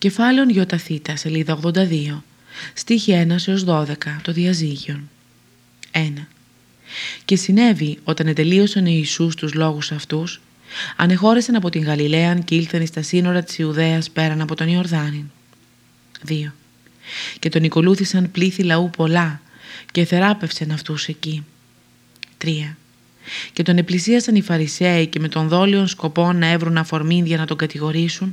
Κεφάλαιον Ιωταθήτα, σελίδα 82, στίχη 1 έως 12, το διαζύγιον. 1. Και συνέβη όταν ετελείωσαν οι Ιησούς τους λόγους αυτούς, ανεχώρεσαν από την Γαλιλαίαν και ήλθαν στα σύνορα της Ιουδαίας πέραν από τον Ιορδάνη. 2. Και τον οικολούθησαν πλήθη λαού πολλά και θεράπευσαν αυτούς εκεί. 3 και τον επλησίασαν οι Φαρισαίοι και με τον δόλιον σκοπό να έβρουν αφορμή για να τον κατηγορήσουν,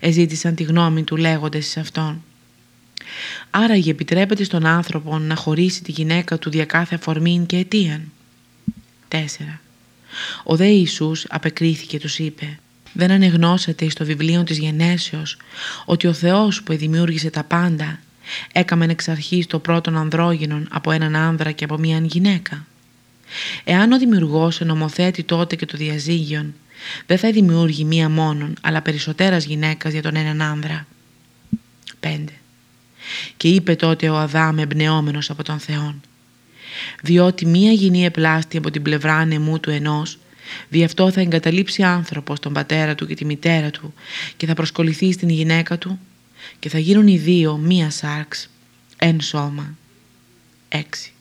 εζήτησαν τη γνώμη του λέγοντες σε αυτόν. Άραγε επιτρέπεται στον άνθρωπο να χωρίσει τη γυναίκα του δια κάθε αφορμήν και αιτίαν. 4. Ο δε Ιησούς απεκρίθηκε τους είπε «Δεν ανεγνώσετε στο βιβλίο της γενέσεως ότι ο Θεός που δημιούργησε τα πάντα έκαμεν εξ αρχής το πρώτον ανδρόγυνον από έναν άνδρα και από μίαν γυναίκα. Εάν ο δημιουργός νομοθέτει τότε και το διαζύγιον, δεν θα δημιούργει μία μόνον, αλλά περισσότερας γυναίκας για τον έναν άνδρα. 5. Και είπε τότε ο Αδάμ εμπνεόμενος από τον Θεόν, διότι μία γυνή επλάστη από την πλευρά νεμού του ενός, δι' αυτό θα εγκαταλείψει άνθρωπος τον πατέρα του και τη μητέρα του και θα προσκοληθεί στην γυναίκα του και θα γίνουν οι δύο μία σάρξ, εν σώμα. 6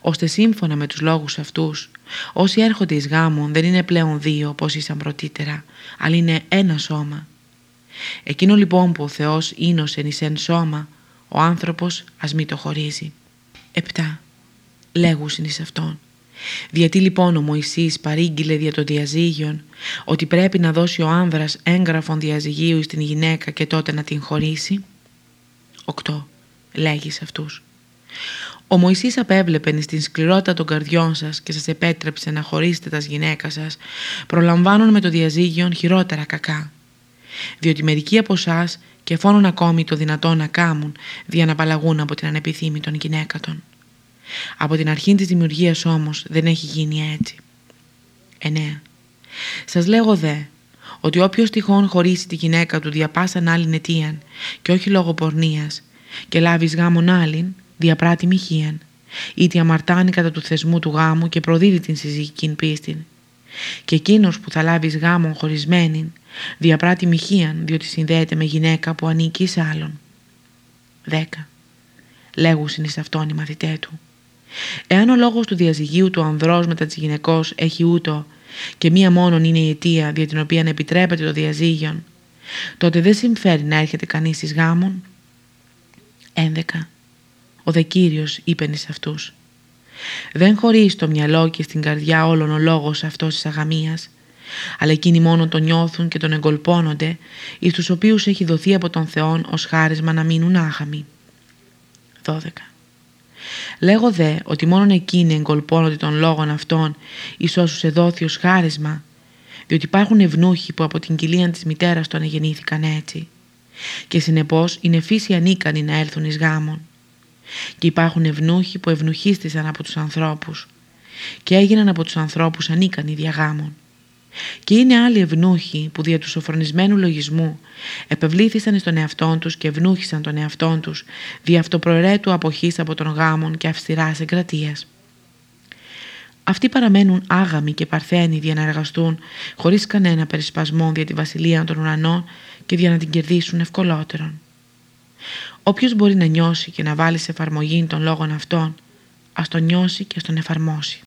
ώστε σύμφωνα με τους λόγους αυτούς όσοι έρχονται εις γάμον δεν είναι πλέον δύο όπως ήσαν πρωτήτερα αλλά είναι ένα σώμα. Εκείνο λοιπόν που ο Θεός ίνωσε εις εν σώμα ο άνθρωπος ας μη το χωρίζει. 7. Λέγουσιν εις αυτόν. Γιατί λοιπόν ο Μωυσής παρήγγειλε δια το διαζύγιον ότι πρέπει να δώσει ο άνδρας έγγραφον διαζυγίου στην γυναίκα και τότε να την χωρίσει. 8. Λέγει σε αυτούς. Ο Μωυσής απέβλεπεν στην σκληρότητα των καρδιών σας και σας επέτρεψε να χωρίσετε τα γυναίκα σας, προλαμβάνουν με το διαζύγιον χειρότερα κακά. Διότι μερικοί από εσάς και φώνουν ακόμη το δυνατό να κάμουν, δια να απαλλαγούν από την ανεπιθύμη γυναίκα των. Από την αρχή της δημιουργίας όμως δεν έχει γίνει έτσι. 9. Σας λέγω δε, ότι όποιος τυχόν χωρίσει τη γυναίκα του δια πάσαν άλλην αιτίαν και όχι λόγω πορνείας και λάβεις γάμον άλλην, διαπράττει μοιχείαν, είτε αμαρτάνει κατά του θεσμού του γάμου και προδίδει την συζυγική πίστη. Και εκείνος που θα λάβει γάμον χωρισμένη, διαπράττει μοιχείαν, διότι συνδέεται με γυναίκα που ανήκει σε άλλον. 10. Λέγουσιν εις αυτόν οι μαθητέ του. Εάν ο λόγος του διαζυγίου του ανδρός μετά της γυναικός έχει ούτω και μία μόνον είναι η αιτία δια την οποία επιτρέπεται το διαζύγιον, τότε δεν συμφέρει να έρχεται κανείς εις γάμον. 11. Ο δε Κύριος είπεν εις αυτούς «Δεν χωρείς στο μυαλό και στην καρδιά όλων ο λόγος αυτός της αγαμίας, αλλά εκείνοι μόνο τον νιώθουν και τον εγκολπώνονται, εις τους οποίους έχει δοθεί από τον Θεόν ως χάρισμα να μείνουν άγαμοι». 12. Λέγω δε ότι μόνον εκείνοι εγκολπώνονται των λόγων αυτών εις όσους εδόθη ως χάρισμα, διότι υπάρχουν ευνούχοι που από την κοιλία της μητέρας των γεννήθηκαν έτσι και συνεπώς είναι φύση ανίκανοι να έλθουν εις γάμον. Και υπάρχουν ευνούχοι που ευνουχίστησαν από τους ανθρώπους και έγιναν από τους ανθρώπους ανίκανοι διαγάμων. Και είναι άλλοι ευνούχοι που δια του σοφρονισμένου λογισμού επευλήθησαν στον εαυτόν τους και ευνούχησαν τον εαυτόν τους δια αυτοπροαιρέτου αποχής από τον γάμον και αυστηράς εγκρατείας. Αυτοί παραμένουν άγαμοι και παρθένοι για να εργαστούν χωρίς κανένα περισπασμό δια τη βασιλεία των ουρανών και για να την κερδίσουν ευκολότερον. Όποιος μπορεί να νιώσει και να βάλει σε εφαρμογή των λόγων αυτών, ας τον νιώσει και ας τον εφαρμόσει.